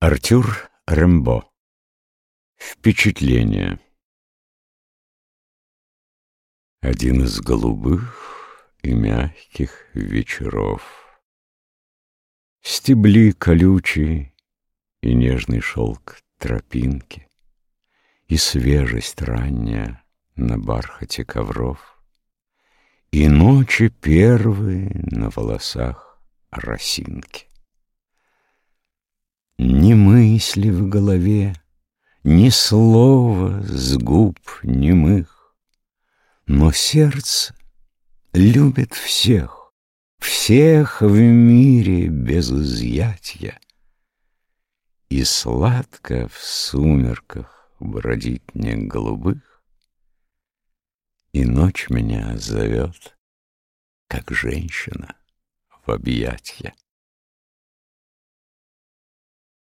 Артюр Рембо. Впечатление. Один из голубых и мягких вечеров. Стебли колючие и нежный шелк тропинки, И свежесть ранняя на бархате ковров, И ночи первые на волосах росинки. Ни мысли в голове, ни слова с губ немых, Но сердце любит всех, всех в мире без изъятия. И сладко в сумерках бродить не голубых, И ночь меня зовет, как женщина в объятья.